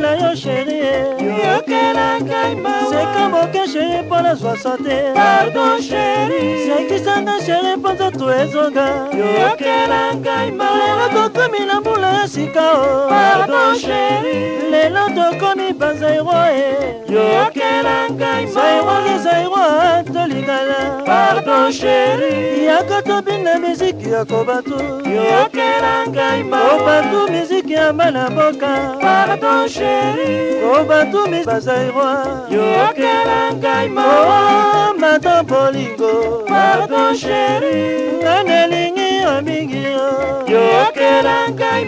na yo sheri yokela ngai maseka moke sheri mpo nazwa sante pardon sheri sekisanga sheri mpo nzoto ezonga yokela ngai ma lelo tokomi na mbula ya sika o oh. pardon sheri lelo tokomi bazairo e eh. yokela ngai zairo ke zairo tolingana pardon sheri yaka tobina miziki ya kobatu yokela ngai ma obatu miziki ya bana mboka pardon mon chéri o bato baza eroi yokela ngai mawa matan bolingo pardon chéri nga nelingi oh. yo mingi yo yokela ngai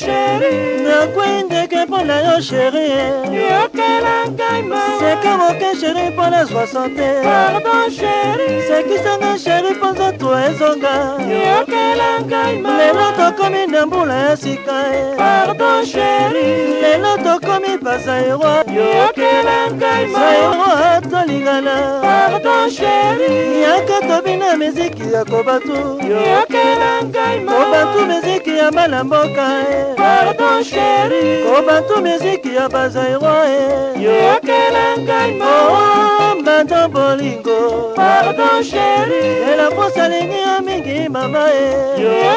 sheri nakwei ndeke mpona yo sheri yokela ngai ma seka moke sheri mpo nazwa sante pardon sheri sekisanga sheri mpo nzoto ezonga yokela ngai ma lelo tokomi na mbula ya sika pardon sheri nakomi pasaero yokela ngai saero tolingana pardon sheri yaka tobina miziki ya kobatu yokela ngai kobatu miziki ya bana mboka eh. pardon sheri kobatu miziki ya basaero eh. yokela ngai mbata bolingo pardon sheri ela posalingi yo mingi mama e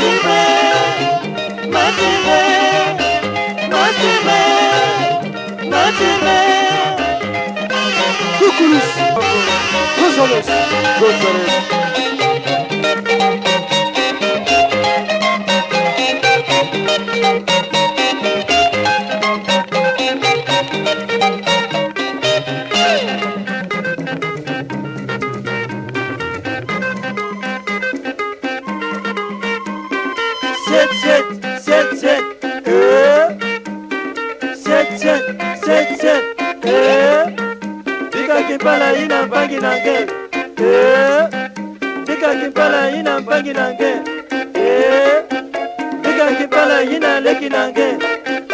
Madime, madime, madime, madime. shake, shake, shake, shake, eh. Shake, shake, shake, shake, eh. Bika kipala ina mpangi na nge, eh. Bika kipala ina mpangi na nge, eh. Bika kipala ina leki na nge,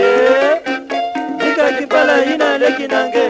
eh. Bika kipala ina leki na nge.